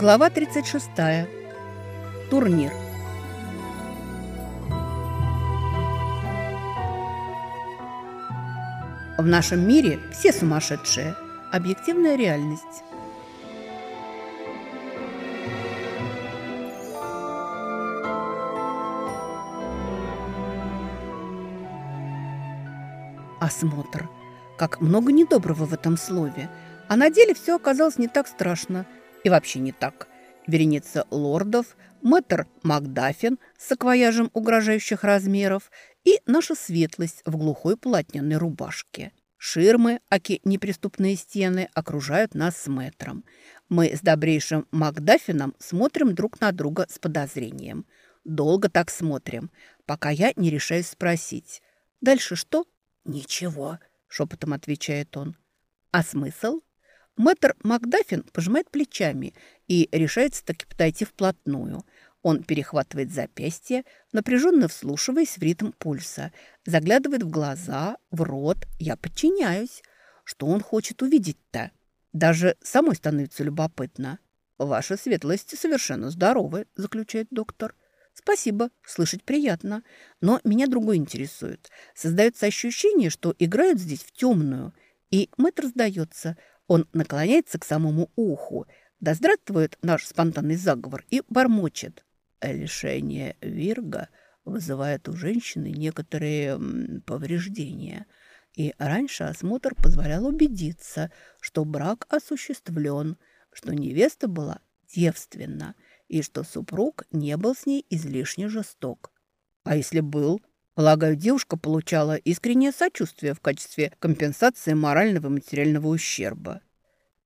Глава 36. Турнир. В нашем мире все сумасшедшие. Объективная реальность. Осмотр. Как много недоброго в этом слове. А на деле все оказалось не так страшно – и вообще не так. Вереница лордов, мэтр Макдаффин с саквояжем угрожающих размеров и наша светлость в глухой полотняной рубашке. Ширмы, аки неприступные стены, окружают нас с мэтром. Мы с добрейшим Макдаффином смотрим друг на друга с подозрением. Долго так смотрим, пока я не решаюсь спросить. «Дальше что?» «Ничего», — шепотом отвечает он. «А смысл?» Мэтр Макдаффин пожимает плечами и решается таки подойти вплотную. Он перехватывает запястье, напряженно вслушиваясь в ритм пульса, заглядывает в глаза, в рот. Я подчиняюсь. Что он хочет увидеть-то? Даже самой становится любопытно. «Ваша светлость совершенно здоровы», – заключает доктор. «Спасибо, слышать приятно. Но меня другое интересует. Создается ощущение, что играют здесь в темную. И мэтр сдается – он наклоняется к самому уху, да здравствует наш спонтанный заговор и бормочет. Лишение вирга вызывает у женщины некоторые повреждения. И раньше осмотр позволял убедиться, что брак осуществлен, что невеста была девственна и что супруг не был с ней излишне жесток. А если был, Полагаю, девушка получала искреннее сочувствие в качестве компенсации морального и материального ущерба.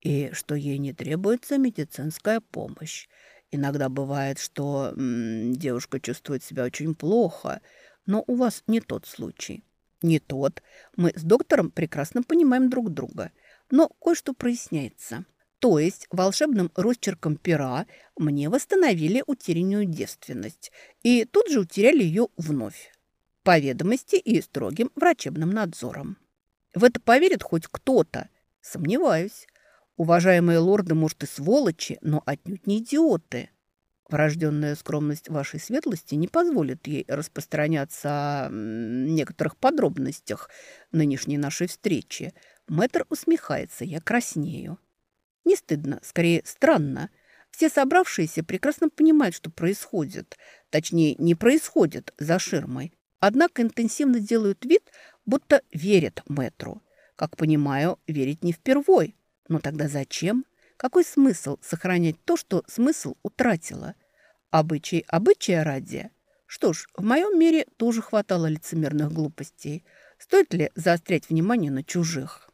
И что ей не требуется медицинская помощь. Иногда бывает, что м, девушка чувствует себя очень плохо, но у вас не тот случай. Не тот. Мы с доктором прекрасно понимаем друг друга. Но кое-что проясняется. То есть волшебным росчерком пера мне восстановили утерянную девственность. И тут же утеряли ее вновь по ведомости и строгим врачебным надзором. В это поверит хоть кто-то? Сомневаюсь. Уважаемые лорды, может, и сволочи, но отнюдь не идиоты. Врожденная скромность вашей светлости не позволит ей распространяться о некоторых подробностях нынешней нашей встречи. Мэтр усмехается, я краснею. Не стыдно, скорее странно. Все собравшиеся прекрасно понимают, что происходит. Точнее, не происходит за ширмой. Однако интенсивно делают вид, будто верят мэтру. Как понимаю, верить не впервой. Но тогда зачем? Какой смысл сохранять то, что смысл утратила? Обычай обычая ради. Что ж, в моем мире тоже хватало лицемерных глупостей. Стоит ли заострять внимание на чужих?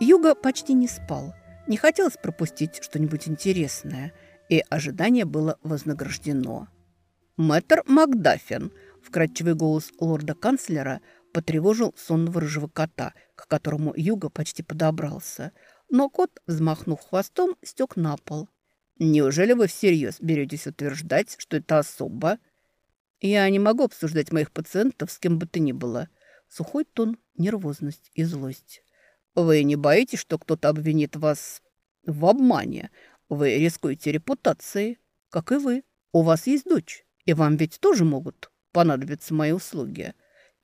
Юга почти не спал. Не хотелось пропустить что-нибудь интересное, и ожидание было вознаграждено. «Мэтр Макдаффин», – вкрадчивый голос лорда-канцлера потревожил сонного рыжего кота, к которому Юга почти подобрался. Но кот, взмахнув хвостом, стек на пол. «Неужели вы всерьез беретесь утверждать, что это особо?» «Я не могу обсуждать моих пациентов с кем бы то ни было». Сухой тон, нервозность и злость. Вы не боитесь, что кто-то обвинит вас в обмане? Вы рискуете репутацией, как и вы. У вас есть дочь, и вам ведь тоже могут понадобиться мои услуги.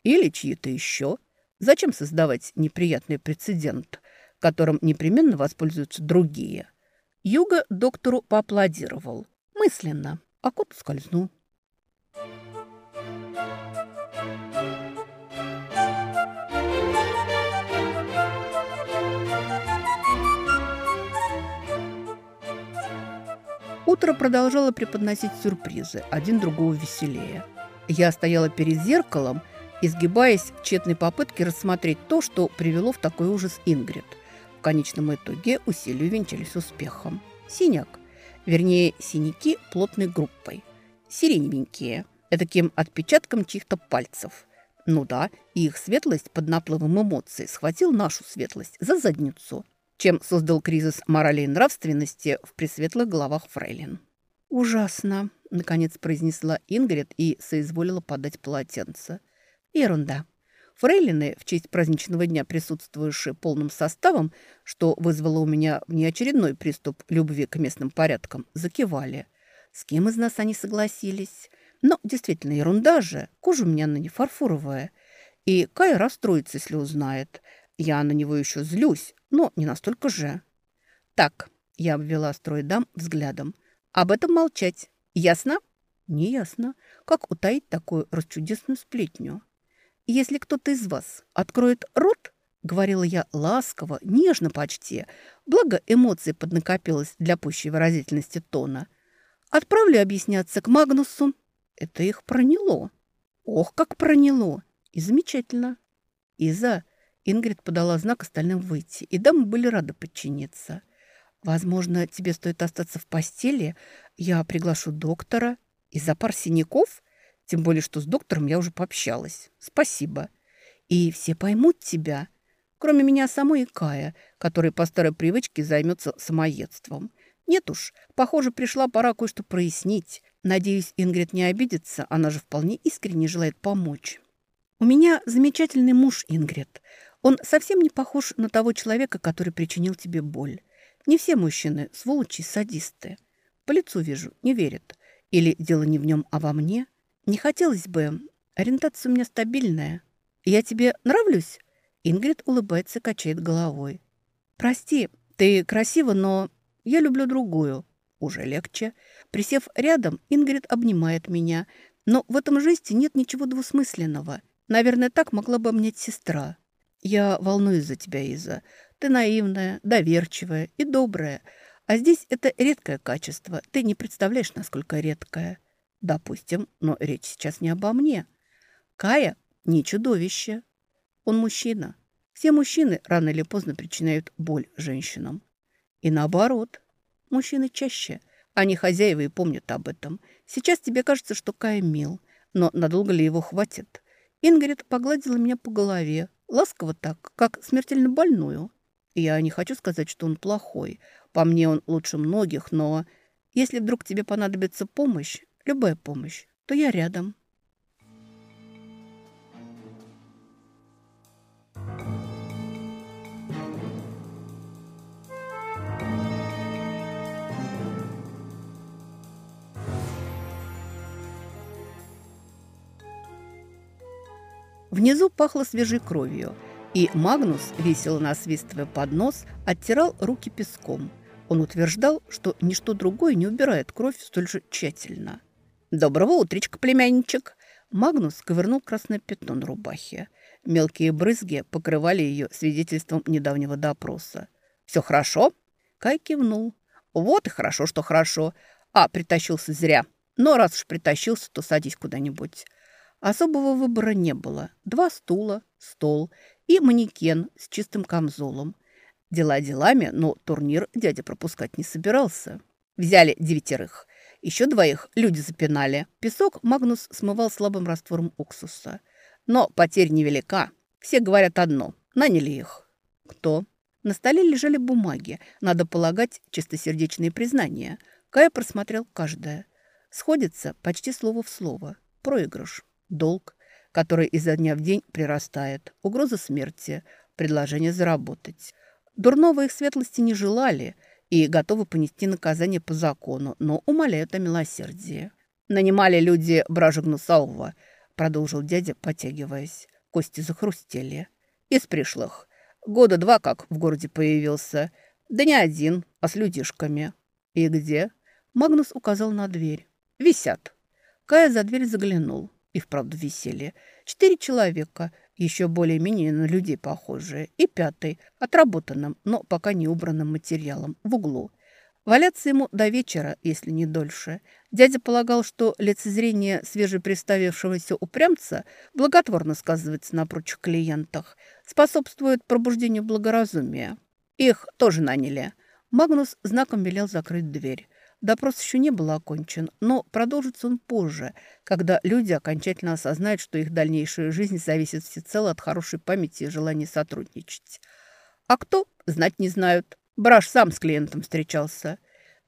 Или чьи-то еще. Зачем создавать неприятный прецедент, которым непременно воспользуются другие? Юга доктору поаплодировал. Мысленно, а кот скользнул. Утро продолжало преподносить сюрпризы, один другого веселее. Я стояла перед зеркалом, изгибаясь в тщетной попытке рассмотреть то, что привело в такой ужас Ингрид. В конечном итоге усилия венчались успехом. Синяк. Вернее, синяки плотной группой. Сиреневенькие. Таким отпечатком чьих-то пальцев. Ну да, и их светлость под наплывом эмоций схватил нашу светлость за задницу – чем создал кризис морали и нравственности в пресветлых головах фрейлин. «Ужасно. – наконец произнесла Ингрид и соизволила подать полотенце. «Ерунда. Фрейлины, в честь праздничного дня присутствующие полным составом, что вызвало у меня неочередной приступ любви к местным порядкам, закивали. С кем из нас они согласились? Но действительно, ерунда же. Кожа у меня на не фарфоровая. И Кай расстроится, если узнает. Я на него еще злюсь, но не настолько же. Так, я обвела строй дам взглядом. Об этом молчать. Ясно? Не ясно. Как утаить такую расчудесную сплетню? Если кто-то из вас откроет рот, говорила я ласково, нежно почти, благо эмоции поднакопилось для пущей выразительности тона, отправлю объясняться к Магнусу. Это их проняло. Ох, как проняло! И замечательно. Иза, Ингрид подала знак остальным выйти, и дамы были рады подчиниться. Возможно, тебе стоит остаться в постели. Я приглашу доктора. Из-за пар синяков? Тем более, что с доктором я уже пообщалась. Спасибо. И все поймут тебя, кроме меня самой и Кая, который по старой привычке займется самоедством. Нет уж, похоже, пришла пора кое-что прояснить. Надеюсь, Ингрид не обидится, она же вполне искренне желает помочь. У меня замечательный муж, Ингрид. Он совсем не похож на того человека, который причинил тебе боль. Не все мужчины – сволочи садисты. По лицу вижу, не верят. Или дело не в нем, а во мне. Не хотелось бы. Ориентация у меня стабильная. Я тебе нравлюсь? Ингрид улыбается качает головой. Прости, ты красива, но я люблю другую. Уже легче. Присев рядом, Ингрид обнимает меня. Но в этом жесте нет ничего двусмысленного. Наверное, так могла бы обнять сестра. Я волнуюсь за тебя, Иза. Ты наивная, доверчивая и добрая. А здесь это редкое качество. Ты не представляешь, насколько редкое. Допустим, но речь сейчас не обо мне. Кая не чудовище. Он мужчина. Все мужчины рано или поздно причиняют боль женщинам. И наоборот. Мужчины чаще. Они хозяева и помнят об этом. Сейчас тебе кажется, что Кая мил. Но надолго ли его хватит? Ингрид погладила меня по голове. Ласково так, как смертельно больную. Я не хочу сказать, что он плохой. По мне он лучше многих, но если вдруг тебе понадобится помощь, любая помощь, то я рядом. Внизу пахло свежей кровью – и Магнус, весело насвистывая под нос, оттирал руки песком. Он утверждал, что ничто другое не убирает кровь столь же тщательно. «Доброго утречка, племянничек!» Магнус ковырнул красное пятно на рубахе. Мелкие брызги покрывали ее свидетельством недавнего допроса. «Все хорошо?» Кай кивнул. «Вот и хорошо, что хорошо. А, притащился зря. Но раз уж притащился, то садись куда-нибудь». Особого выбора не было. Два стула, стол и манекен с чистым камзолом. Дела делами, но турнир дядя пропускать не собирался. Взяли девятерых. Еще двоих люди запинали. Песок Магнус смывал слабым раствором уксуса. Но потерь невелика. Все говорят одно. Наняли их. Кто? На столе лежали бумаги. Надо полагать, чистосердечные признания. Кая просмотрел каждое. Сходится почти слово в слово. Проигрыш. Долг который изо дня в день прирастает, угроза смерти, предложение заработать. Дурного их светлости не желали и готовы понести наказание по закону, но умоляют о милосердии. «Нанимали люди бража Гнусалова», — продолжил дядя, потягиваясь. Кости захрустели. «Из пришлых. Года два как в городе появился. Да не один, а с людишками». «И где?» Магнус указал на дверь. «Висят». Кая за дверь заглянул. И вправду веселье. Четыре человека, еще более-менее на людей похожие. И пятый, отработанным, но пока не убранным материалом, в углу. Валяться ему до вечера, если не дольше. Дядя полагал, что лицезрение свежеприставившегося упрямца благотворно сказывается на прочих клиентах, способствует пробуждению благоразумия. Их тоже наняли. Магнус знаком велел закрыть дверь. Допрос еще не был окончен, но продолжится он позже, когда люди окончательно осознают, что их дальнейшая жизнь зависит всецело от хорошей памяти и желания сотрудничать. А кто? Знать не знают. Браш сам с клиентом встречался.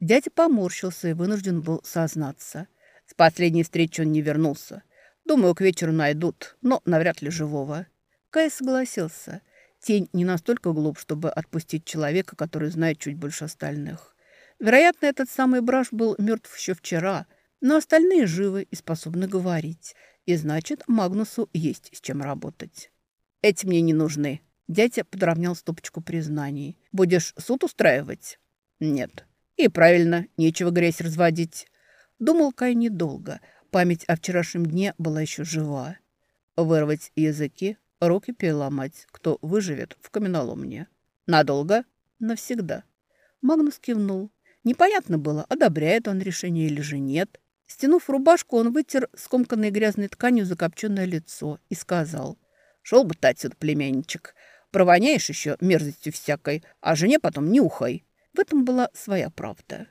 Дядя поморщился и вынужден был сознаться. С последней встречи он не вернулся. Думаю, к вечеру найдут, но навряд ли живого. Кай согласился. Тень не настолько глуп, чтобы отпустить человека, который знает чуть больше остальных. Вероятно, этот самый Браш был мертв еще вчера, но остальные живы и способны говорить. И значит, Магнусу есть с чем работать. Эти мне не нужны. Дядя подровнял стопочку признаний. Будешь суд устраивать? Нет. И правильно, нечего грязь разводить. Думал Кай недолго. Память о вчерашнем дне была еще жива. Вырвать языки, руки переломать. Кто выживет в каменоломне. Надолго? Навсегда. Магнус кивнул. Непонятно было, одобряет он решение или же нет. Стянув рубашку, он вытер скомканной грязной тканью закопченное лицо и сказал. «Шел бы ты отсюда, племянничек. Провоняешь еще мерзостью всякой, а жене потом нюхай». В этом была своя правда.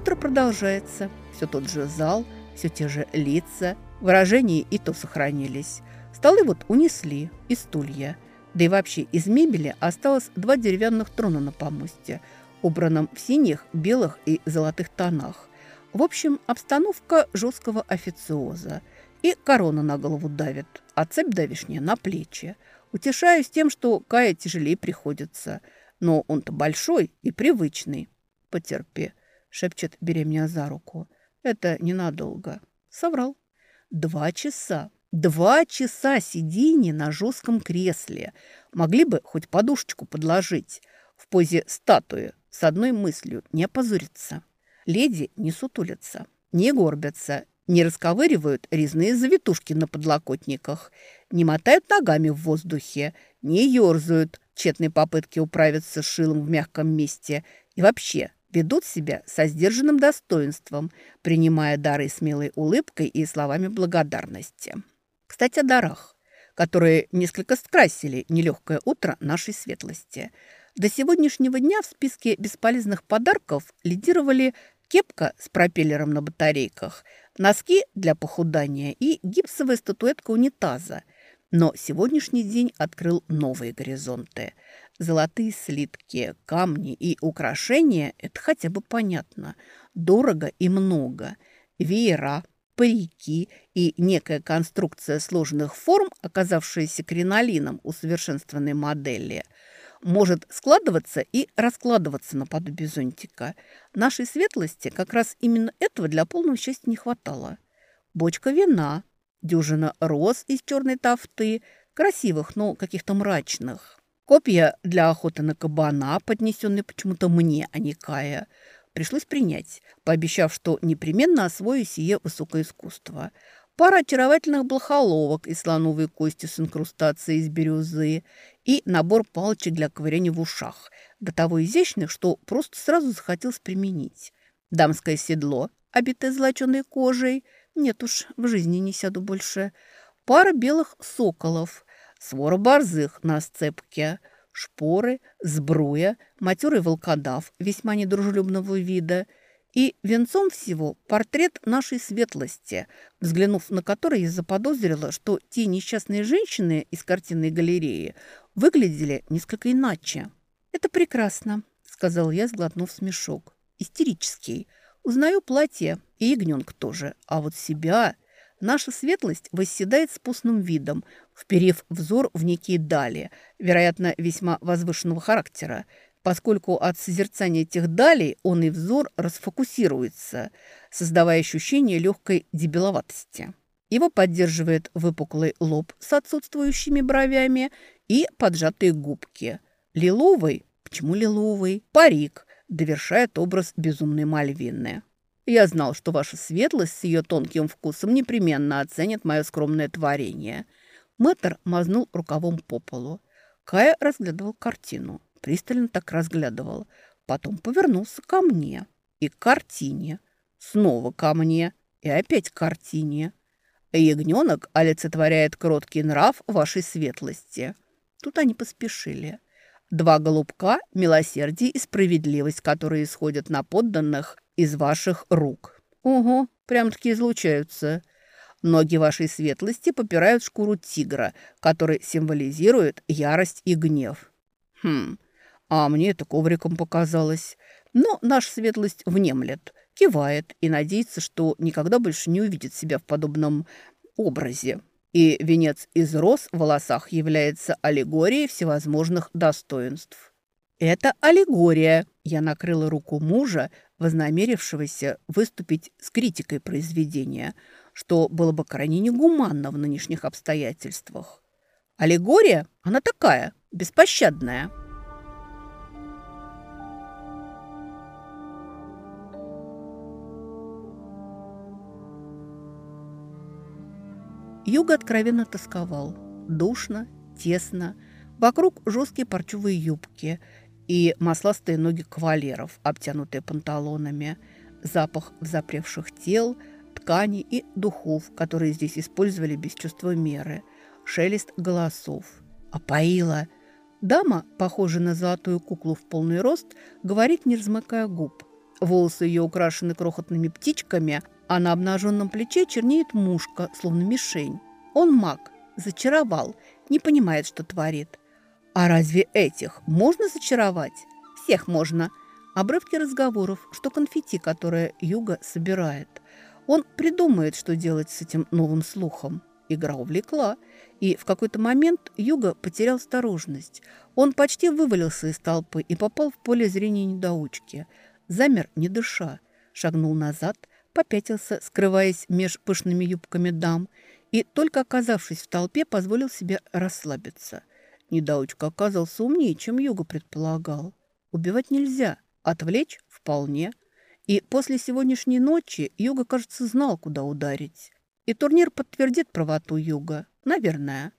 Утро продолжается. Все тот же зал, все те же лица, выражения и то сохранились. Столы вот унесли, и стулья. Да и вообще из мебели осталось два деревянных трона на помосте, убранном в синих, белых и золотых тонах. В общем, обстановка жесткого официоза. И корона на голову давит, а цепь давишняя на плечи. Утешаюсь тем, что Кая тяжелее приходится. Но он-то большой и привычный. Потерпи шепчет, беря меня за руку. Это ненадолго. Соврал. Два часа. Два часа сидения на жестком кресле. Могли бы хоть подушечку подложить в позе статуи с одной мыслью – не опозориться. Леди не сутулятся, не горбятся, не расковыривают резные завитушки на подлокотниках, не мотают ногами в воздухе, не ерзают тщетной попытки управиться шилом в мягком месте и вообще ведут себя со сдержанным достоинством, принимая дары смелой улыбкой и словами благодарности. Кстати, о дарах, которые несколько скрасили нелегкое утро нашей светлости. До сегодняшнего дня в списке бесполезных подарков лидировали кепка с пропеллером на батарейках, носки для похудания и гипсовая статуэтка унитаза. Но сегодняшний день открыл новые горизонты. Золотые слитки, камни и украшения – это хотя бы понятно. Дорого и много. Веера, парики и некая конструкция сложных форм, оказавшаяся кринолином усовершенствованной модели, может складываться и раскладываться наподобие зонтика. Нашей светлости как раз именно этого для полного счастья не хватало. Бочка вина, дюжина роз из черной тафты, красивых, но каких-то мрачных. Копья для охоты на кабана, поднесенные почему-то мне, а не Кая, пришлось принять, пообещав, что непременно освою сие высокое искусство. Пара очаровательных блохоловок из слоновой кости с инкрустацией из бирюзы и набор палочек для ковыряния в ушах, до того изящных, что просто сразу захотелось применить. Дамское седло, обитое золоченой кожей. Нет уж, в жизни не сяду больше. Пара белых соколов – свора борзых на сцепке, шпоры, сбруя, матерый волкодав весьма недружелюбного вида и венцом всего портрет нашей светлости, взглянув на который я заподозрила, что те несчастные женщины из картинной галереи выглядели несколько иначе. «Это прекрасно», — сказал я, сглотнув смешок. «Истерический. Узнаю платье, и ягненка тоже, а вот себя...» Наша светлость восседает с пустным видом, вперев взор в некие дали, вероятно, весьма возвышенного характера, поскольку от созерцания этих далей он и взор расфокусируется, создавая ощущение легкой дебиловатости. Его поддерживает выпуклый лоб с отсутствующими бровями и поджатые губки. Лиловый, почему лиловый, парик довершает образ безумной Мальвины. Я знал, что ваша светлость с ее тонким вкусом непременно оценит мое скромное творение. Мэтр мазнул рукавом по полу. Кая разглядывал картину. Пристально так разглядывал. Потом повернулся ко мне. И к картине. Снова ко мне. И опять к картине. Ягненок олицетворяет кроткий нрав вашей светлости. Тут они поспешили. Два голубка – милосердие и справедливость, которые исходят на подданных из ваших рук. Ого, прям-таки излучаются. Ноги вашей светлости попирают шкуру тигра, который символизирует ярость и гнев. Хм, а мне это ковриком показалось. Но наша светлость внемлет, кивает и надеется, что никогда больше не увидит себя в подобном образе. И венец из роз в волосах является аллегорией всевозможных достоинств. Это аллегория. Я накрыла руку мужа, вознамерившегося выступить с критикой произведения, что было бы крайне негуманно в нынешних обстоятельствах. Аллегория, она такая, беспощадная. Юга откровенно тосковал. Душно, тесно. Вокруг жесткие парчевые юбки и масластые ноги кавалеров, обтянутые панталонами. Запах запревших тел, тканей и духов, которые здесь использовали без чувства меры. Шелест голосов. Опоила. Дама, похожая на золотую куклу в полный рост, говорит, не размыкая губ. Волосы ее украшены крохотными птичками – а на обнаженном плече чернеет мушка, словно мишень. Он маг, зачаровал, не понимает, что творит. А разве этих можно зачаровать? Всех можно. Обрывки разговоров, что конфетти, которое Юга собирает. Он придумает, что делать с этим новым слухом. Игра увлекла, и в какой-то момент Юга потерял осторожность. Он почти вывалился из толпы и попал в поле зрения недоучки. Замер, не дыша, шагнул назад – попятился, скрываясь меж пышными юбками дам, и, только оказавшись в толпе, позволил себе расслабиться. Недоучка оказался умнее, чем Юга предполагал. Убивать нельзя, отвлечь – вполне. И после сегодняшней ночи Юга, кажется, знал, куда ударить. И турнир подтвердит правоту Юга. Наверное.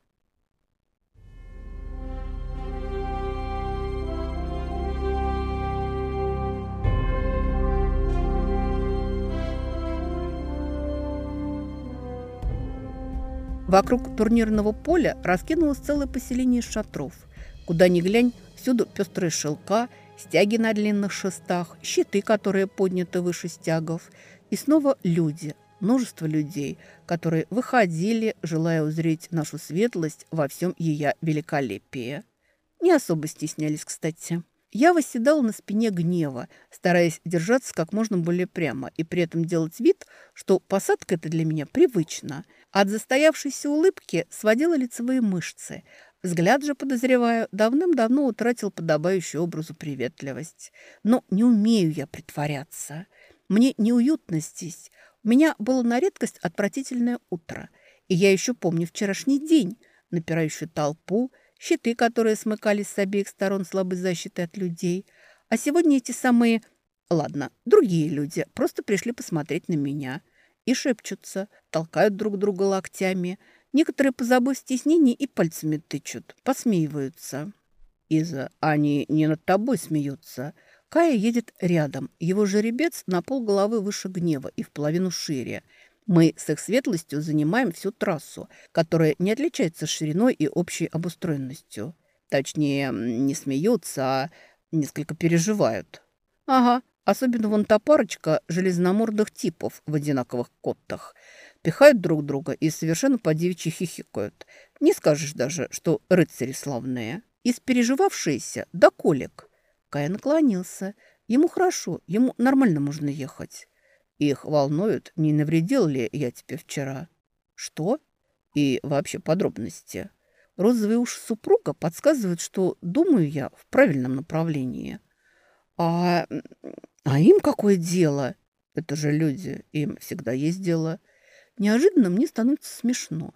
Вокруг турнирного поля раскинулось целое поселение шатров. Куда ни глянь, всюду пестрые шелка, стяги на длинных шестах, щиты, которые подняты выше стягов. И снова люди, множество людей, которые выходили, желая узреть нашу светлость во всем ее великолепии. Не особо стеснялись, кстати. Я восседал на спине гнева, стараясь держаться как можно более прямо и при этом делать вид, что посадка это для меня привычна. От застоявшейся улыбки сводила лицевые мышцы. Взгляд же, подозреваю, давным-давно утратил подобающую образу приветливость. Но не умею я притворяться. Мне неуютно здесь. У меня было на редкость отвратительное утро. И я еще помню вчерашний день, напирающую толпу, щиты, которые смыкались с обеих сторон слабой защиты от людей. А сегодня эти самые, ладно, другие люди просто пришли посмотреть на меня и шепчутся, толкают друг друга локтями. Некоторые, позабыв стеснение, и пальцами тычут, посмеиваются. Иза, они не над тобой смеются. Кая едет рядом. Его жеребец на пол головы выше гнева и в половину шире – мы с их светлостью занимаем всю трассу, которая не отличается шириной и общей обустроенностью. Точнее, не смеются, а несколько переживают. Ага, особенно вон та парочка железномордых типов в одинаковых коттах. Пихают друг друга и совершенно по-девичьи хихикают. Не скажешь даже, что рыцари славные. Испереживавшиеся до колик. Кая наклонился. Ему хорошо, ему нормально можно ехать. Их волнует, не навредил ли я тебе вчера. Что? И вообще подробности. Розовый уж супруга подсказывает, что думаю я в правильном направлении. А, а им какое дело? Это же люди, им всегда есть дело. Неожиданно мне становится смешно.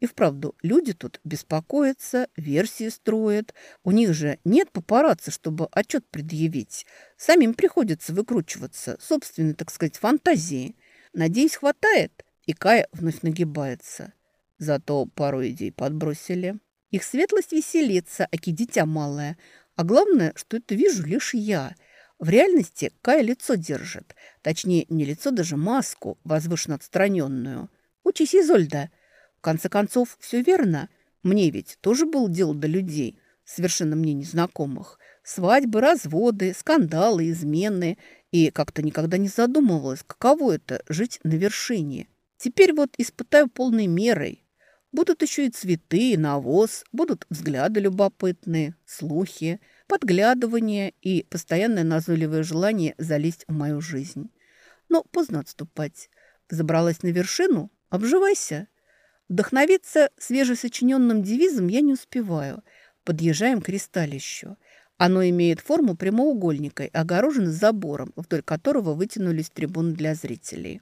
И вправду, люди тут беспокоятся, версии строят. У них же нет папарацци, чтобы отчет предъявить. Самим приходится выкручиваться, собственной, так сказать, фантазии. Надеюсь, хватает. И Кая вновь нагибается. Зато пару идей подбросили. Их светлость веселится, аки дитя малое. А главное, что это вижу лишь я. В реальности Кая лицо держит. Точнее, не лицо, даже маску, возвышенно отстраненную. Учись, Изольда конце концов, все верно. Мне ведь тоже было дело до людей, совершенно мне незнакомых. Свадьбы, разводы, скандалы, измены. И как-то никогда не задумывалась, каково это – жить на вершине. Теперь вот испытаю полной мерой. Будут еще и цветы, и навоз, будут взгляды любопытные, слухи, подглядывания и постоянное назойливое желание залезть в мою жизнь. Но поздно отступать. Забралась на вершину – обживайся. Вдохновиться свежесочиненным девизом я не успеваю. Подъезжаем к ристалищу. Оно имеет форму прямоугольника и огорожено забором, вдоль которого вытянулись трибуны для зрителей.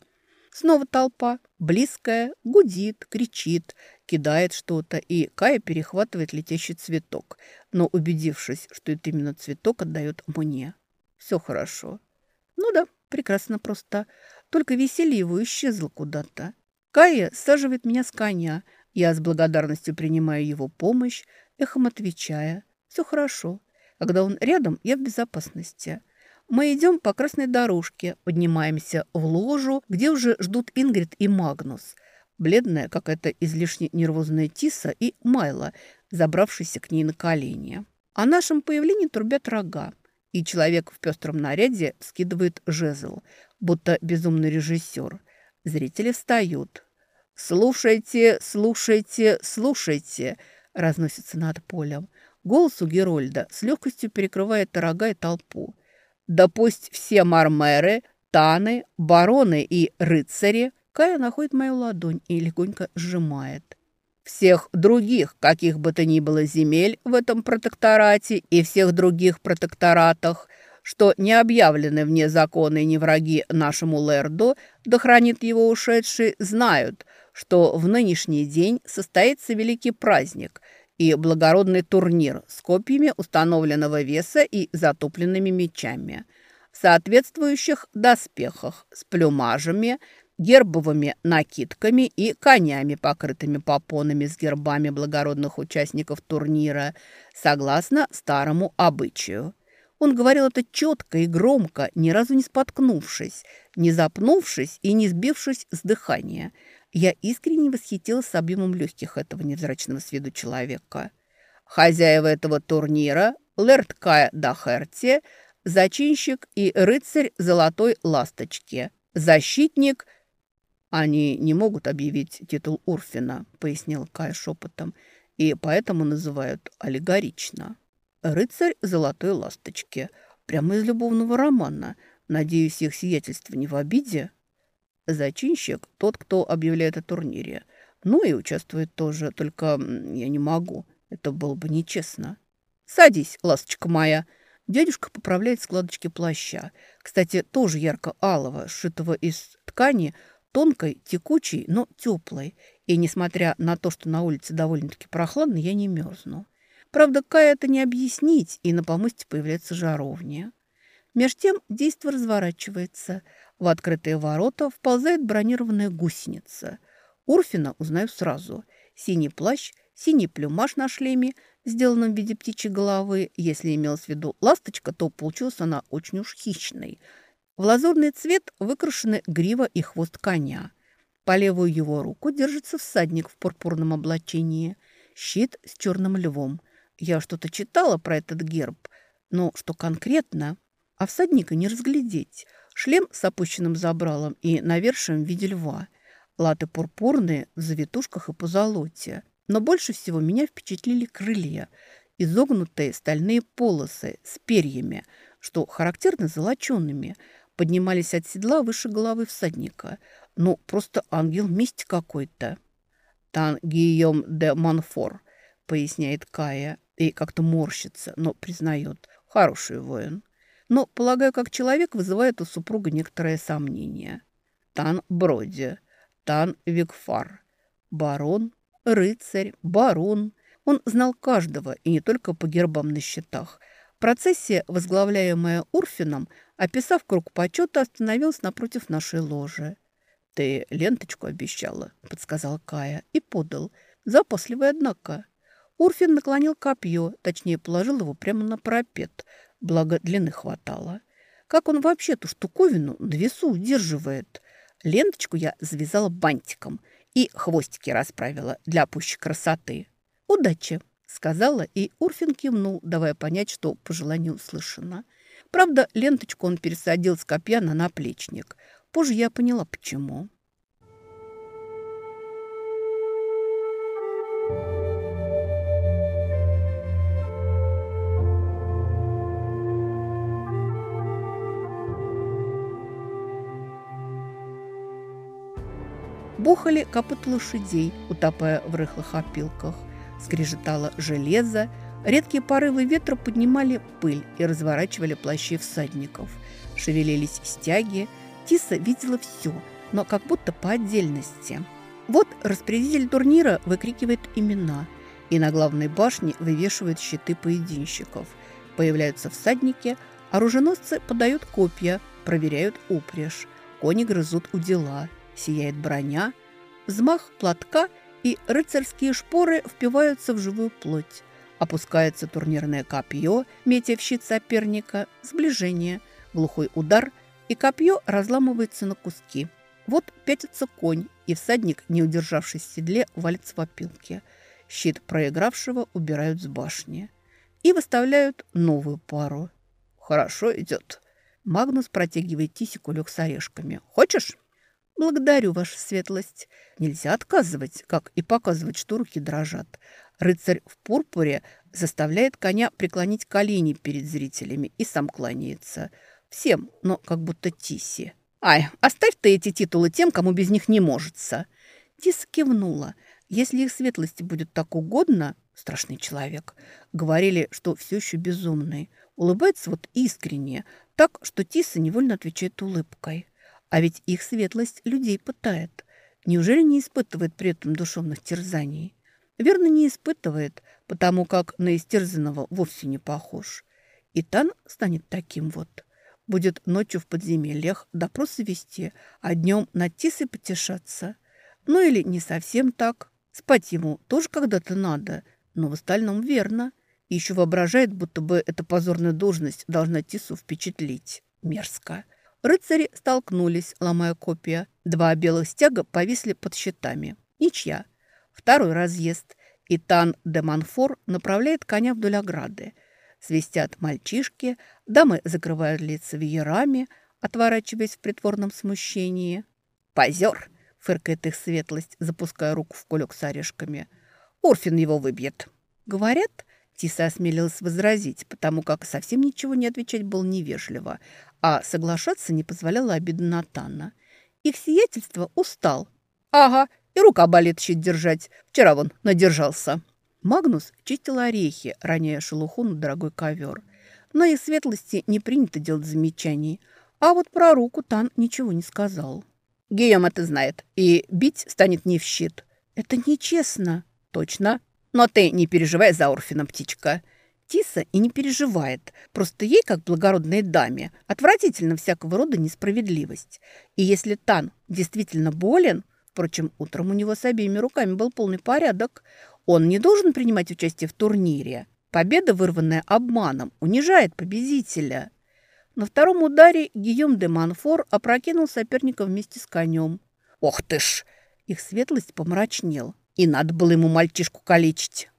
Снова толпа, близкая, гудит, кричит, кидает что-то, и Кая перехватывает летящий цветок, но, убедившись, что это именно цветок, отдает мне. Все хорошо. Ну да, прекрасно просто. Только веселье его исчезло куда-то. Кая саживает меня с коня. Я с благодарностью принимаю его помощь, эхом отвечая. Все хорошо. Когда он рядом, я в безопасности. Мы идем по красной дорожке, поднимаемся в ложу, где уже ждут Ингрид и Магнус. Бледная, какая-то излишне нервозная Тиса и Майла, забравшийся к ней на колени. О нашем появлении трубят рога, и человек в пестром наряде скидывает жезл, будто безумный режиссер – Зрители встают. «Слушайте, слушайте, слушайте!» разносится над полем. Голос у Герольда с легкостью перекрывает рога и толпу. «Да пусть все мармеры, таны, бароны и рыцари...» Кая находит мою ладонь и легонько сжимает. «Всех других, каких бы то ни было земель в этом протекторате и всех других протекторатах, что не объявлены вне закона и не враги нашему Лерду, да хранит его ушедший, знают, что в нынешний день состоится великий праздник и благородный турнир с копьями установленного веса и затопленными мечами, в соответствующих доспехах, с плюмажами, гербовыми накидками и конями, покрытыми попонами с гербами благородных участников турнира, согласно старому обычаю. Он говорил это четко и громко, ни разу не споткнувшись, не запнувшись и не сбившись с дыхания. Я искренне восхитилась объемом легких этого невзрачного с виду человека. Хозяева этого турнира – Лэрд Кая Дахерти, зачинщик и рыцарь Золотой Ласточки, защитник – «Они не могут объявить титул Урфина», — пояснил Кай шепотом, «и поэтому называют аллегорично». «Рыцарь золотой ласточки». Прямо из любовного романа. Надеюсь, их сиятельство не в обиде. Зачинщик – тот, кто объявляет о турнире. Ну и участвует тоже, только я не могу. Это было бы нечестно. «Садись, ласточка моя!» Дядюшка поправляет складочки плаща. Кстати, тоже ярко-алого, сшитого из ткани, тонкой, текучей, но теплой. И несмотря на то, что на улице довольно-таки прохладно, я не мерзну. Правда, Кая это не объяснить, и на помосте появляется жаровня. Меж тем действо разворачивается. В открытые ворота вползает бронированная гусеница. Урфина узнаю сразу. Синий плащ, синий плюмаж на шлеме, сделанном в виде птичьей головы. Если имелось в виду ласточка, то получилась она очень уж хищной. В лазурный цвет выкрашены грива и хвост коня. По левую его руку держится всадник в пурпурном облачении. Щит с черным львом – я что-то читала про этот герб, но что конкретно? А всадника не разглядеть. Шлем с опущенным забралом и навершием в виде льва. Латы пурпурные, в завитушках и позолоте. Но больше всего меня впечатлили крылья. Изогнутые стальные полосы с перьями, что характерно золоченными, поднимались от седла выше головы всадника. Ну, просто ангел мести какой-то. «Тан Гийом де Манфор», — поясняет Кая и как-то морщится, но признает. Хороший воин. Но, полагаю, как человек вызывает у супруга некоторое сомнение. Тан Броди, Тан Викфар, барон, рыцарь, барон. Он знал каждого, и не только по гербам на счетах. Процессия, возглавляемая Урфином, описав круг почета, остановилась напротив нашей ложи. «Ты ленточку обещала», — подсказал Кая и подал. «Запасливый, однако». Урфин наклонил копье, точнее, положил его прямо на парапет, благо длины хватало. Как он вообще эту штуковину на весу удерживает? Ленточку я завязала бантиком и хвостики расправила для пущей красоты. «Удачи!» – сказала, и Урфин кивнул, давая понять, что пожелание услышано. Правда, ленточку он пересадил с копья на наплечник. Позже я поняла, почему. Бухали копыт лошадей, утопая в рыхлых опилках. Скрежетало железо, редкие порывы ветра поднимали пыль и разворачивали плащи всадников. Шевелились стяги. Тиса видела все, но как будто по отдельности. Вот распорядитель турнира выкрикивает имена, и на главной башне вывешивают щиты поединщиков. Появляются всадники, оруженосцы подают копья, проверяют упряжь, кони грызут у дела – Сияет броня, взмах платка, и рыцарские шпоры впиваются в живую плоть. Опускается турнирное копье, метя в щит соперника, сближение, глухой удар, и копье разламывается на куски. Вот пятится конь, и всадник, не удержавшись в седле, валится в опилке. Щит проигравшего убирают с башни. И выставляют новую пару. «Хорошо идет». Магнус протягивает Тисе кулек с орешками. «Хочешь?» «Благодарю, ваша светлость. Нельзя отказывать, как и показывать, что руки дрожат. Рыцарь в пурпуре заставляет коня преклонить колени перед зрителями и сам кланяется. Всем, но как будто Тиси. «Ай, оставь ты эти титулы тем, кому без них не можется». Тиса кивнула. «Если их светлости будет так угодно, страшный человек, говорили, что все еще безумный, улыбается вот искренне, так, что Тиса невольно отвечает улыбкой». А ведь их светлость людей пытает. Неужели не испытывает при этом душевных терзаний? Верно, не испытывает, потому как на истерзанного вовсе не похож. И Тан станет таким вот. Будет ночью в подземельях допросы вести, а днем над Тисой потешаться. Ну или не совсем так. Спать ему тоже когда-то надо, но в остальном верно. Еще воображает, будто бы эта позорная должность должна Тису впечатлить. Мерзко. Рыцари столкнулись, ломая копья. Два белых стяга повисли под щитами. Ничья. Второй разъезд. И Тан де Манфор направляет коня вдоль ограды. Свистят мальчишки, дамы закрывают лица веерами, отворачиваясь в притворном смущении. «Позер!» — фыркает их светлость, запуская руку в кулек с орешками. «Орфин его выбьет!» Говорят, Тиса осмелилась возразить, потому как совсем ничего не отвечать было невежливо, а соглашаться не позволяла обида Натана. Их сиятельство устал. «Ага, и рука болит щит держать. Вчера вон надержался». Магнус чистил орехи, роняя шелуху на дорогой ковер. Но их светлости не принято делать замечаний. А вот про руку Тан ничего не сказал. «Гийом это знает, и бить станет не в щит». «Это нечестно». «Точно. Но ты не переживай за Орфина, птичка. Тиса и не переживает. Просто ей, как благородной даме, отвратительно всякого рода несправедливость. И если Тан действительно болен, впрочем, утром у него с обеими руками был полный порядок, он не должен принимать участие в турнире. Победа, вырванная обманом, унижает победителя. На втором ударе Гийом де Манфор опрокинул соперника вместе с конем. «Ох ты ж!» Их светлость помрачнел. И надо было ему мальчишку калечить.